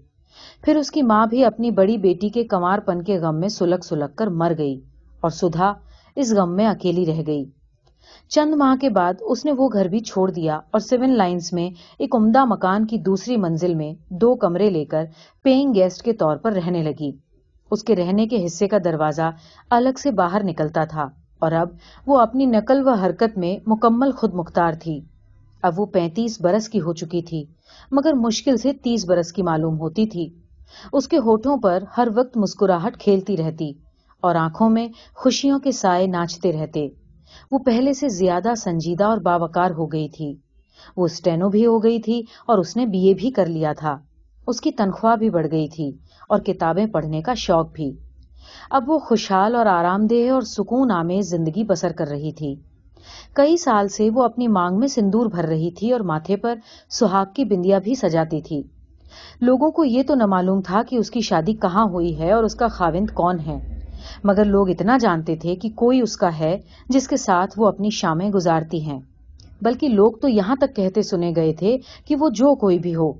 پھر اس کی ماں بھی اپنی بڑی بیٹی کے کمار پن کے غم میں سلگ سلگ کر مر گئی اور سدھا اس غم میں اکیلی رہ گئی۔ چند ماہ کے بعد اس نے وہ گھر بھی چھوڑ دیا اور سیون لائنز میں ایک عمدہ مکان کی دوسری منزل میں دو کمرے لے کر پیئنگ گیسٹ کے طور پر رہنے لگی۔ اس کے رہنے کے حصے کا دروازہ الگ سے باہر نکلتا تھا اور اب وہ اپنی نقل و حرکت میں مکمل خود مختار تھی۔ اب وہ پینتیس برس کی ہو چکی تھی، مگر مشکل سے تیس برس کی معلوم ہوتی تھی۔ اس کے ہوٹوں پر ہر وقت مسکراہٹ کھیلتی رہتی اور آنکھوں میں خوشیوں کے سائے ناچتے رہتے۔ وہ پہلے سے زیادہ سنجیدہ اور باوکار ہو گئی تھی۔ وہ اسٹینو بھی ہو گئی تھی اور اس نے بی اے بھی کر لیا تھا۔ اس کی تنخواہ بھی بڑھ گئی تھی اور کتابیں پڑھنے کا شوق بھی۔ اب وہ خوشحال اور آرام دہ اور سکون آمیز زندگی بسر کر رہی تھی۔ کئی سال سے وہ اپنی مانگ میں سندور بھر رہی تھی اور ماتھے پر سہاگ کی بندیا بھی سجاتی تھی۔ لوگوں کو یہ تو نہ معلوم تھا کہ اس کی شادی کہاں ہوئی ہے اور اس کا خاوند کون ہے۔ مگر لوگ اتنا جانتے تھے کہ کوئی اس کا ہے جس کے ساتھ وہ اپنی شامیں گزارتی ہیں۔ بلکہ لوگ تو یہاں تک کہتے سنے گئے تھے کہ وہ جو کوئی بھی ہو۔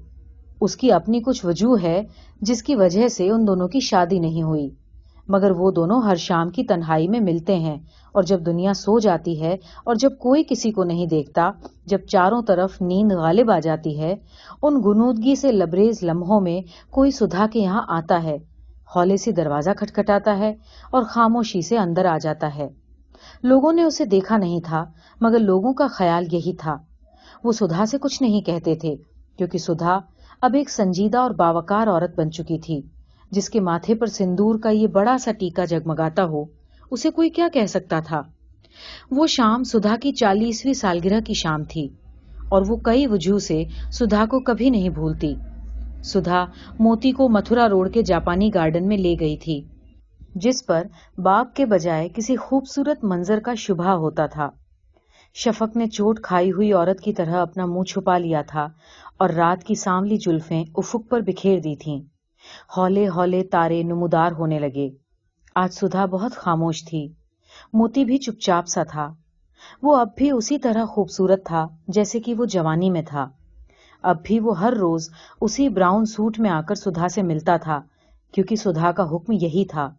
اس کی اپنی کچھ وجوہ ہے جس کی وجہ سے ان دونوں کی شادی نہیں ہوئی۔ مگر وہ دونوں ہر شام کی تنہائی میں ملتے ہیں اور جب دنیا سو جاتی ہے اور جب کوئی کسی کو نہیں دیکھتا، جب چاروں طرف نیند غالب آ جاتی ہے، ان گنودگی سے لبریز لمحوں میں کوئی سدھا کے یہاں آتا ہے۔ ہولے سے دروازہ کھٹکھٹاتا ہے اور خاموشی سے اندر آ جاتا ہے۔ لوگوں نے اسے دیکھا نہیں تھا، مگر لوگوں کا خیال یہی تھا۔ وہ سدھا سے کچھ نہیں کہتے تھے، کیونکہ سدھا اب ایک سنجیدہ اور باوکار عورت بن چکی تھی، جس کے ماتھے پر سندور کا یہ بڑا سا ٹیکا جگمگاتا ہو، اسے کوئی کیا کہہ سکتا تھا؟ وہ شام سدھا کی چالیسویں سالگرہ کی شام تھی، اور وہ کئی وجوہ سے سدھا کو کبھی نہیں بھولتی۔ سدھا موتی کو متھرا روڈ کے جاپانی گارڈن میں لے گئی تھی، جس پر باغ کے بجائے کسی خوبصورت منظر کا شبہ ہوتا تھا۔ شفق نے چوٹ کھائی ہوئی عورت کی طرح اپنا منہ چھپا لیا تھا اور رات کی ساملی جلفیں افق پر بکھیر دی تھیں۔ ہولے ہولے تارے نمودار ہونے لگے۔ آج سدھا بہت خاموش تھی۔ موتی بھی چپ چاپ سا تھا۔ وہ اب بھی اسی طرح خوبصورت تھا جیسے کہ وہ جوانی میں تھا۔ اب بھی وہ ہر روز اسی براؤن سوٹ میں آ کر سدھا سے ملتا تھا، کیونکہ سدھا کا حکم یہی تھا۔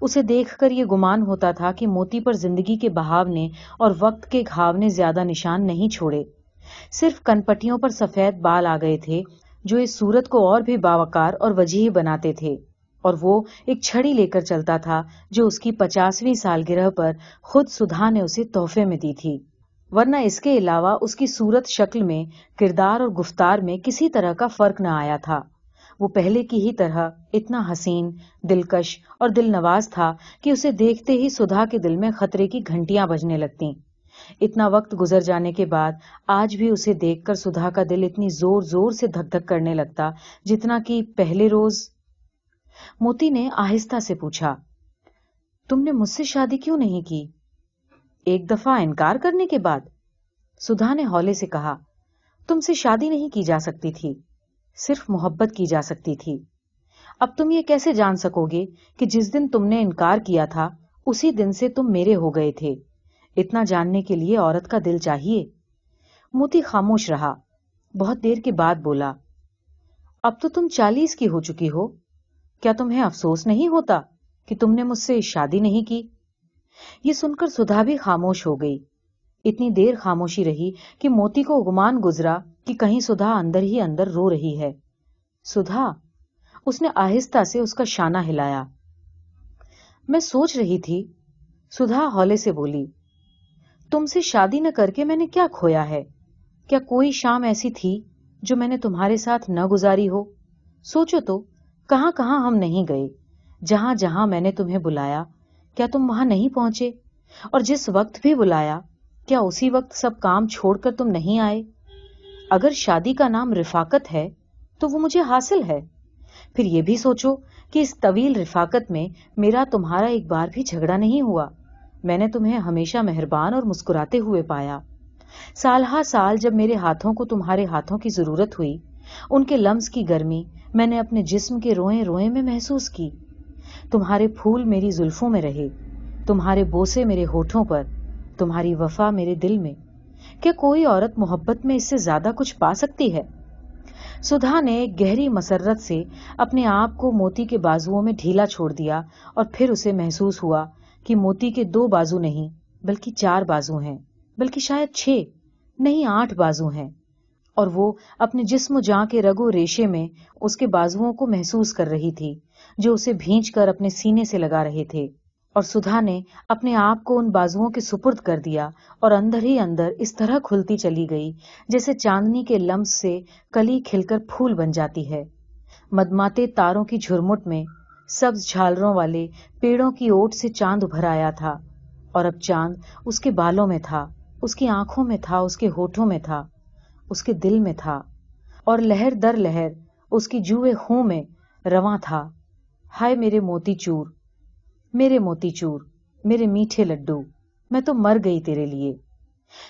اسے دیکھ کر یہ گمان ہوتا تھا کہ موتی پر زندگی کے بہاو نے اور وقت کے گھاو نے زیادہ نشان نہیں چھوڑے۔ صرف کنپٹیوں پر سفید بال آ گئے تھے، جو اس صورت کو اور بھی باوکار اور وجیح بناتے تھے۔ اور وہ ایک چھڑی لے کر چلتا تھا، جو اس کی پچاسویں سالگرہ پر خود سدھا نے اسے تحفے میں دی تھی۔ ورنہ اس کے علاوہ اس کی صورت شکل میں، کردار اور گفتار میں کسی طرح کا فرق نہ آیا تھا۔ وہ پہلے کی ہی طرح اتنا حسین، دلکش اور دل نواز تھا کہ اسے دیکھتے ہی سدھا کے دل میں خطرے کی گھنٹیاں بجنے لگتی اتنا وقت گزر جانے کے بعد آج بھی اسے دیکھ کر سدھا کا دل اتنی زور زور سے دھک دھک کرنے لگتا جتنا کہ پہلے روز۔ موتی نے آہستہ سے پوچھا، تم نے مجھ سے شادی کیوں نہیں کی؟ ایک دفعہ انکار کرنے کے بعد سدھا نے ہولے سے کہا، تم سے شادی نہیں کی جا سکتی تھی، صرف محبت کی جا سکتی تھی۔ اب تم یہ کیسے جان سکو گے کہ جس دن تم نے انکار کیا تھا، اسی دن سے تم میرے ہو گئے تھے۔ اتنا جاننے کے لیے عورت کا دل چاہیے۔ موتی خاموش رہا، بہت دیر کے بعد بولا، اب تو تم چالیس کی ہو چکی ہو۔ کیا تمہیں افسوس نہیں ہوتا کہ تم نے مجھ سے شادی نہیں کی؟ یہ سن کر سدھا بھی خاموش ہو گئی۔ اتنی دیر خاموشی رہی کہ موتی کو گمان گزرا کہ کہیں سدھا اندر ہی اندر رو رہی ہے۔ سدھا، اس نے آہستہ سے اس کا شانہ ہلایا۔ میں سوچ رہی تھی، سدھا ہولے سے بولی، تم سے شادی نہ کر کے میں نے کیا کھویا ہے؟ کیا کوئی شام ایسی تھی جو میں نے تمہارے ساتھ نہ گزاری ہو؟ سوچو تو، کہاں کہاں ہم نہیں گئے؟ جہاں جہاں میں نے تمہیں بلایا کیا تم وہاں نہیں پہنچے؟ اور جس وقت بھی بلایا، کیا اسی وقت سب کام چھوڑ کر تم نہیں آئے؟ اگر شادی کا نام رفاقت ہے، تو وہ مجھے حاصل ہے۔ پھر یہ بھی سوچو کہ اس طویل رفاقت میں میرا تمہارا ایک بار بھی جھگڑا نہیں ہوا۔ میں نے تمہیں ہمیشہ مہربان اور مسکراتے ہوئے پایا۔ سال ہا سال جب میرے ہاتھوں کو تمہارے ہاتھوں کی ضرورت ہوئی، ان کے لمس کی گرمی، میں نے اپنے جسم کے روئے روئے میں محسوس کی۔ تمہارے پھول میری زلفوں میں رہے، تمہارے بوسے میرے ہوٹھوں پر، تمہاری وفا میرے دل میں۔ کیا کوئی عورت محبت میں اس سے زیادہ کچھ پا سکتی ہے؟ سدھا نے گہری مسرت سے اپنے آپ کو موتی کے بازوؤں میں ڈھیلا چھوڑ دیا اور پھر اسے محسوس ہوا کہ موتی کے دو بازو نہیں، بلکہ چار بازو ہیں، بلکہ شاید چھ، نہیں آٹھ بازو ہیں۔ اور وہ اپنے جسم جاں کے رگو ریشے میں اس کے بازوؤں کو محسوس کر رہی تھی، جو اسے بھینچ کر اپنے سینے سے لگا رہے تھے۔ اور سدھا نے اپنے آپ کو ان بازوؤں کے سپرد کر دیا اور اندر ہی اندر اس طرح کھلتی چلی گئی جیسے چاندنی کے لمس سے کلی کھل کر پھول بن جاتی ہے۔ مدماتے تاروں کی جھرمٹ میں سبز جھالروں والے پیڑوں کی اوٹ سے چاند ابھر آیا تھا اور اب چاند اس کے بالوں میں تھا، اس کی آنکھوں میں تھا، اس کے ہوٹھوں میں تھا۔ اس کے دل میں تھا اور لہر در لہر اس کی جوئے خوں میں رواں تھا۔ ہائے میرے موتی چور، میرے موتی چور، میرے میٹھے لڈو، میں تو مر گئی تیرے لیے۔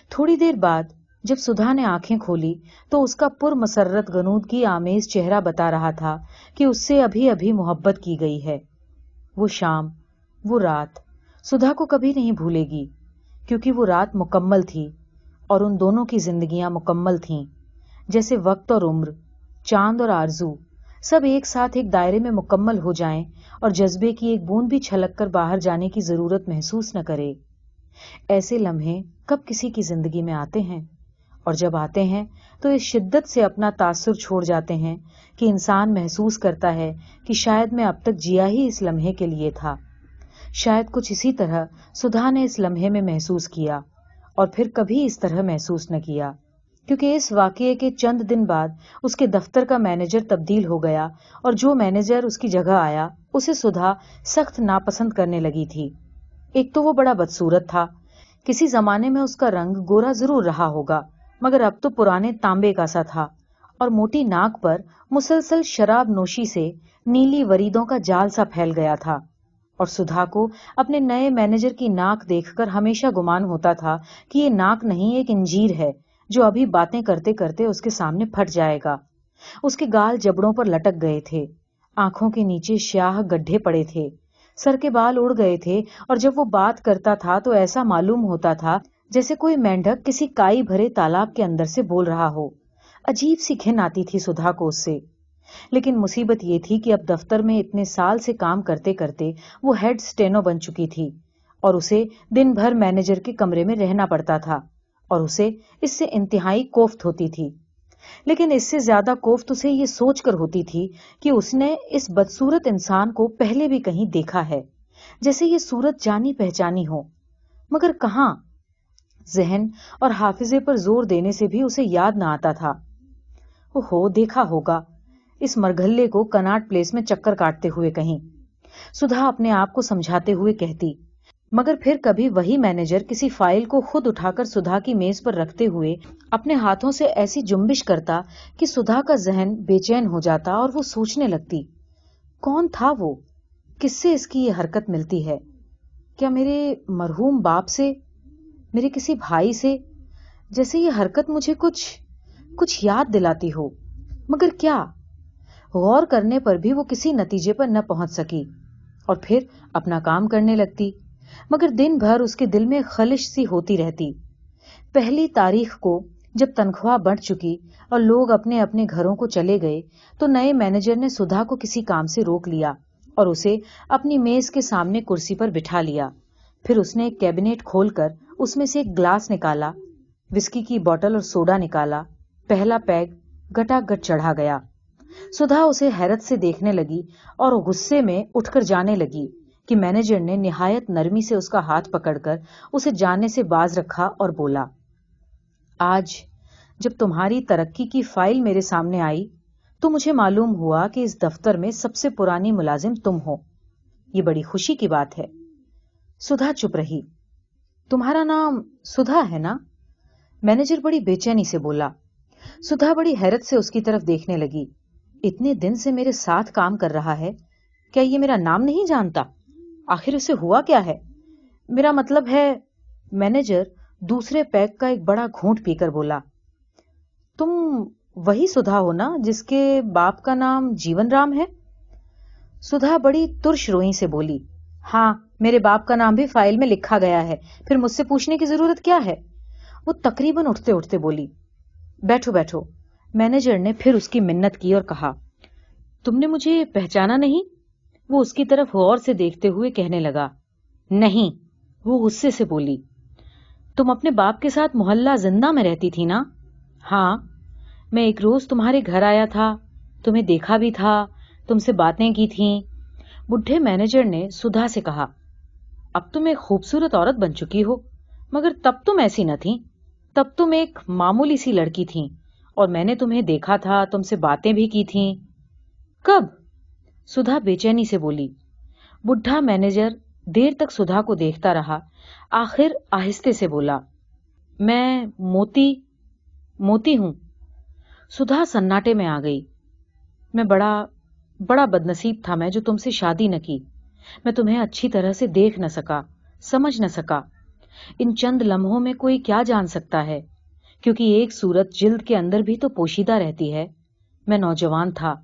تھوڑی دیر بعد جب سدھا نے آنکھیں کھولی تو اس کا پر مسرت گنود کی آمیز چہرہ بتا رہا تھا کہ اس سے ابھی ابھی محبت کی گئی ہے۔ وہ شام، وہ رات، سدھا کو کبھی نہیں بھولے گی کیونکہ وہ رات مکمل تھی۔ اور ان دونوں کی زندگیاں مکمل تھیں۔ جیسے وقت اور عمر، چاند اور آرزو، سب ایک ساتھ ایک دائرے میں مکمل ہو جائیں اور جذبے کی ایک بوند بھی چھلک کر باہر جانے کی ضرورت محسوس نہ کرے۔ ایسے لمحے کب کسی کی زندگی میں آتے ہیں؟ اور جب آتے ہیں، تو اس شدت سے اپنا تاثر چھوڑ جاتے ہیں کہ انسان محسوس کرتا ہے کہ شاید میں اب تک جیا ہی اس لمحے کے لیے تھا۔ شاید کچھ اسی طرح سدھا نے اس لمحے میں محسوس کیا۔ اور پھر کبھی اس طرح محسوس نہ کیا۔ کیونکہ اس واقعے کے چند دن بعد اس کے دفتر کا مینیجر تبدیل ہو گیا اور جو مینیجر اس کی جگہ آیا، اسے سدھا سخت ناپسند کرنے لگی تھی۔ ایک تو وہ بڑا بدسورت تھا۔ کسی زمانے میں اس کا رنگ گورا ضرور رہا ہوگا، مگر اب تو پرانے تانبے کا سا تھا۔ اور موٹی ناک پر مسلسل شراب نوشی سے نیلی وریدوں کا جال سا پھیل گیا تھا۔ اور سدھا کو اپنے نئے مینیجر کی ناک دیکھ کر ہمیشہ گمان ہوتا تھا کہ یہ ناک نہیں، ایک انجیر ہے جو ابھی باتیں کرتے کرتے اس کے سامنے پھٹ جائے گا۔ اس کے گال جبڑوں پر لٹک گئے تھے۔ آنکھوں کے نیچے شیاہ گڈھے پڑے تھے۔ سر کے بال اڑ گئے تھے اور جب وہ بات کرتا تھا تو ایسا معلوم ہوتا تھا جیسے کوئی مینڈک کسی کائی بھرے تالاب کے اندر سے بول رہا ہو۔ عجیب سی گھن آتی تھی سدھا کو اس سے۔ لیکن مصیبت یہ تھی کہ اب دفتر میں اتنے سال سے کام کرتے کرتے وہ ہیڈ سٹینو بن چکی تھی اور اسے دن بھر مینیجر کے کمرے میں رہنا پڑتا تھا اور اسے اس سے انتہائی کوفت ہوتی تھی۔ لیکن اس سے زیادہ کوفت اسے یہ سوچ کر ہوتی تھی کہ اس نے اس بدسورت انسان کو پہلے بھی کہیں دیکھا ہے، جیسے یہ صورت جانی پہچانی ہو۔ مگر کہاں؟ ذہن اور حافظے پر زور دینے سے بھی اسے یاد نہ آتا تھا۔ وہ ہو دیکھا ہوگا۔ اس مرگلے کو کناٹ پلیس میں چکر کاٹتے ہوئے کہیں۔ سدھا اپنے آپ کو سمجھاتے ہوئے کہتی، مگر پھر کبھی وہی مینیجر کسی فائل کو خود اٹھا کر سدھا کی میز پر رکھتے ہوئے اپنے ہاتھوں سے ایسی جنبش کرتا کہ سدھا کا ذہن بے چین ہو جاتا اور وہ سوچنے لگتی، کون تھا وہ؟ کس سے اس کی یہ حرکت ملتی ہے؟ کیا میرے مرحوم باپ سے؟ میرے کسی بھائی سے؟ جیسے یہ حرکت مجھے کچھ کچھ یاد دلاتی ہو، مگر کیا؟ غور کرنے پر بھی وہ کسی نتیجے پر نہ پہنچ سکی اور پھر اپنا کام کرنے لگتی، مگر دن بھر اس کے دل میں خلش سی ہوتی رہتی۔ پہلی تاریخ کو جب تنخواہ بڑھ چکی اور لوگ اپنے اپنے گھروں کو چلے گئے، تو نئے مینیجر نے سدھا کو کسی کام سے روک لیا اور اسے اپنی میز کے سامنے کرسی پر بٹھا لیا۔ پھر اس نے ایک کیبنیٹ کھول کر اس میں سے ایک گلاس نکالا، وسکی کی بوٹل اور سوڈا نکالا۔ پہلا پیگ گٹا گٹ چڑھا گیا۔ سدھا اسے حیرت سے دیکھنے لگی اور غصے میں اٹھ کر جانے لگی کہ مینیجر نے نہایت نرمی سے اس کا ہاتھ پکڑ کر اسے جانے سے باز رکھا اور بولا، آج جب تمہاری ترقی کی فائل میرے سامنے آئی تو مجھے معلوم ہوا کہ اس دفتر میں سب سے پرانی ملازم تم ہو۔ یہ بڑی خوشی کی بات ہے۔ سدھا چپ رہی۔ تمہارا نام سدھا ہے نا؟ مینیجر بڑی بے چینی سے بولا۔ سدھا بڑی حیرت سے اس کی طرف دیکھنے لگی۔ اتنے دن سے میرے ساتھ کام کر رہا ہے، کیا یہ میرا نام نہیں جانتا؟ آخر اسے ہوا کیا ہے؟ میرا مطلب ہے، مینیجر دوسرے پیک کا ایک بڑا گھونٹ پی کر بولا، تم وہی سدھا ہو نا جس کے باپ کا نام جیون رام ہے؟ سدھا بڑی ترش روئی سے بولی ہاں میرے باپ کا نام بھی فائل میں لکھا گیا ہے، پھر مجھ سے پوچھنے کی ضرورت کیا ہے؟ وہ تقریباً اٹھتے اٹھتے بولی، بیٹھو بیٹھو مینیجر نے پھر اس کی منت کی اور کہا، تم نے مجھے پہچانا نہیں؟ وہ اس کی طرف غور سے دیکھتے ہوئے کہنے لگا، نہیں، وہ غصے سے بولی، تم اپنے باپ کے ساتھ محلہ زندہ میں رہتی تھی نا؟ ہاں میں ایک روز تمہارے گھر آیا تھا، تمہیں دیکھا بھی تھا، تم سے باتیں کی تھیں۔ بڈھے مینیجر نے سدھا سے کہا، اب تم ایک خوبصورت عورت بن چکی ہو، مگر تب تم ایسی نہ تھی تب تم ایک معمولی سی لڑکی تھی اور میں نے تمہیں دیکھا تھا، تم سے باتیں بھی کی تھیں۔ کب؟ سدھا بے چینی سے بولی۔ بڈھا مینیجر دیر تک سدھا کو دیکھتا رہا، آخر آہستے سے بولا۔ میں موتی موتی ہوں۔ سدھا سناٹے میں آ گئی۔ میں بڑا بڑا بد نصیب تھا میں جو تم سے شادی نہ کی۔ میں تمہیں اچھی طرح سے دیکھ نہ سکا، سمجھ نہ سکا۔ ان چند لمحوں میں کوئی کیا جان سکتا ہے؟ کیونکہ ایک صورت جلد کے اندر بھی تو پوشیدہ رہتی ہے۔ میں نوجوان تھا،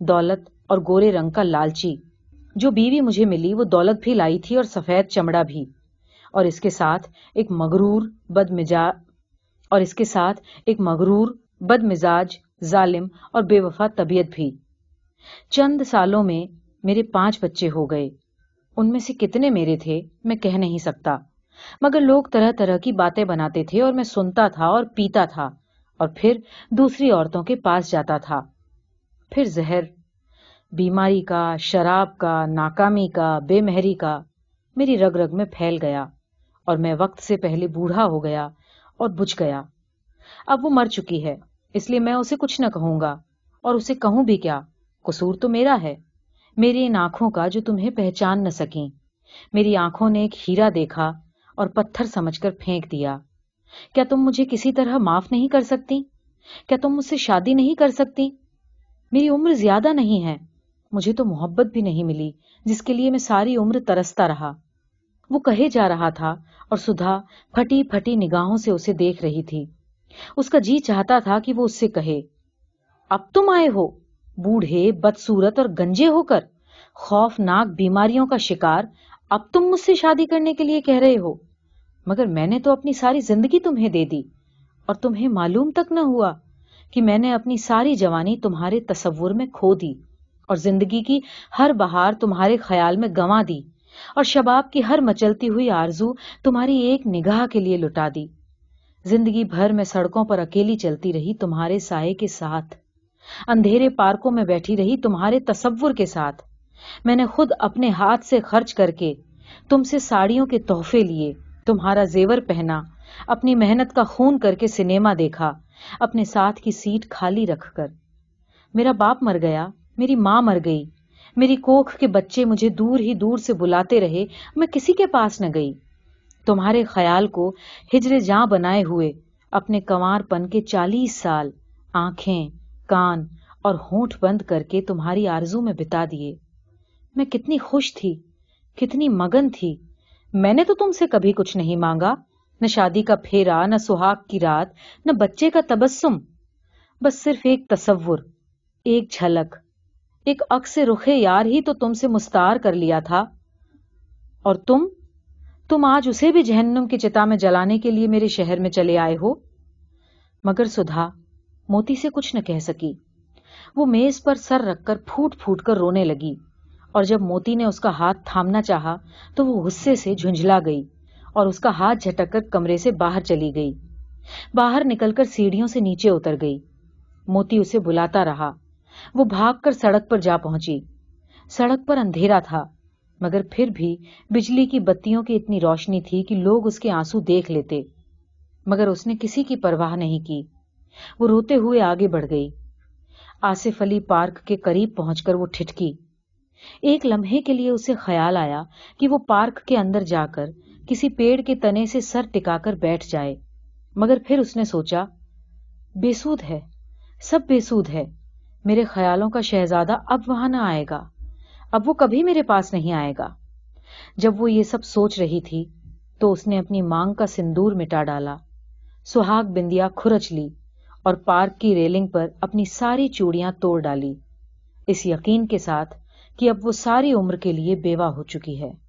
دولت اور گورے رنگ کا لالچی۔ جو بیوی مجھے ملی وہ دولت بھی لائی تھی اور سفید چمڑا بھی۔ اور اس کے ساتھ ایک مغرور بد مزاج اور اس کے ساتھ ایک مغرور بد مزاج ظالم اور بے وفا طبیعت بھی۔ چند سالوں میں میرے پانچ بچے ہو گئے۔ ان میں سے کتنے میرے تھے، میں کہہ نہیں سکتا۔ مگر لوگ طرح طرح کی باتیں بناتے تھے اور میں سنتا تھا اور پیتا تھا اور پھر دوسری عورتوں کے پاس جاتا تھا۔ پھر زہر، بیماری کا، شراب کا، ناکامی کا، بے مہری کا میری رگ رگ میں پھیل گیا اور میں وقت سے پہلے بوڑھا ہو گیا اور بجھ گیا۔ اب وہ مر چکی ہے، اس لیے میں اسے کچھ نہ کہوں گا۔ اور اسے کہوں بھی کیا؟ قصور تو میرا ہے، میری ان آنکھوں کا جو تمہیں پہچان نہ سکیں۔ میری آنکھوں نے ایک ہیرا دیکھا اور پتھر سمجھ کر پھینک دیا۔ کیا تم مجھے کسی طرح معاف نہیں کر سکتی؟ کیا تم مجھ سے شادی نہیں کر سکتی؟ میری عمر زیادہ نہیں ہے۔ مجھے تو محبت بھی نہیں ملی، جس کے لیے میں ساری عمر ترستا رہا۔ وہ کہے جا رہا تھا اور سدھا پھٹی پھٹی نگاہوں سے اسے دیکھ رہی تھی۔ اس کا جی چاہتا تھا کہ وہ اس سے کہے، اب تم آئے ہو، بوڑھے بدسورت اور گنجے ہو کر۔ خوفناک بیماریوں کا شکار اب تم مجھ سے شادی کرنے کے لیے کہہ رہے ہو۔ مگر میں نے تو اپنی ساری زندگی تمہیں دے دی، اور تمہیں معلوم تک نہ ہوا کہ میں نے اپنی ساری جوانی تمہارے تصور میں کھو دی، اور زندگی کی ہر بہار تمہارے خیال میں گنوا دی، اور شباب کی ہر مچلتی ہوئی آرزو تمہاری ایک نگاہ کے لیے لٹا دی۔ زندگی بھر میں سڑکوں پر اکیلی چلتی رہی تمہارے سائے کے ساتھ، اندھیرے پارکوں میں بیٹھی رہی تمہارے تصور کے ساتھ۔ میں نے خود اپنے ہاتھ سے خرچ کر کے تم سے ساڑیوں کے تحفے لیے، تمہارا زیور پہنا، اپنی محنت کا خون کر کے سنیما دیکھا، اپنے ساتھ کی سیٹ خالی رکھ کر۔ میرا باپ مر گیا، میری ماں مر گئی، میری کوکھ کے بچے مجھے دور ہی دور سے بلاتے رہے، میں کسی کے پاس نہ گئی۔ تمہارے خیال کو ہجر جاں بنائے ہوئے، اپنے کنوار پن کے چالیس سال، آنکھیں، کان اور ہونٹ بند کر کے تمہاری آرزو میں بتا دیے۔ میں کتنی خوش تھی، کتنی مگن تھی۔ میں نے تو تم سے کبھی کچھ نہیں مانگا، نہ شادی کا پھیرا، نہ سہاگ کی رات، نہ بچے کا تبسم۔ بس صرف ایک تصور، ایک جھلک۔ ایک عکس رخے یار ہی تو تم سے مستار کر لیا تھا۔ اور تم؟ تم آج اسے بھی جہنم کی چتا میں جلانے کے لیے میرے شہر میں چلے آئے ہو۔ مگر سدھا، موتی سے کچھ نہ کہہ سکی۔ وہ میز پر سر رکھ کر پھوٹ پھوٹ کر رونے لگی۔ اور جب موتی نے اس کا ہاتھ تھامنا چاہا تو وہ غصے سے جھنجلا گئی اور اس کا ہاتھ جھٹک کر کمرے سے باہر چلی گئی۔ باہر نکل کر سیڑھیوں سے نیچے اتر گئی۔ موتی اسے بلاتا رہا۔ وہ بھاگ کر سڑک پر جا پہنچی۔ سڑک پر اندھیرا تھا، مگر پھر بھی بجلی کی بتیوں کی اتنی روشنی تھی کہ لوگ اس کے آنسو دیکھ لیتے۔ مگر اس نے کسی کی پرواہ نہیں کی۔ وہ روتے ہوئے آگے بڑھ گئی۔ آصف علی پارک کے قریب پہنچ کر وہ ٹھٹکی۔ ایک لمحے کے لیے اسے خیال آیا کہ وہ پارک کے اندر جا کر کسی پیڑ کے تنے سے سر ٹکا کر بیٹھ جائے۔ مگر پھر اس نے سوچا بے سود ہے، سب بے سود ہے۔ میرے خیالوں کا شہزادہ اب وہاں نہ آئے گا۔ اب وہ کبھی میرے پاس نہیں آئے گا۔ جب وہ یہ سب سوچ رہی تھی تو اس نے اپنی مانگ کا سندور مٹا ڈالا۔ سہاگ بندیا کھرچ لی اور پارک کی ریلنگ پر اپنی ساری چوڑیاں توڑ ڈالی۔ اس یقین کے ساتھ کہ اب وہ ساری عمر کے لیے بیوہ ہو چکی ہے۔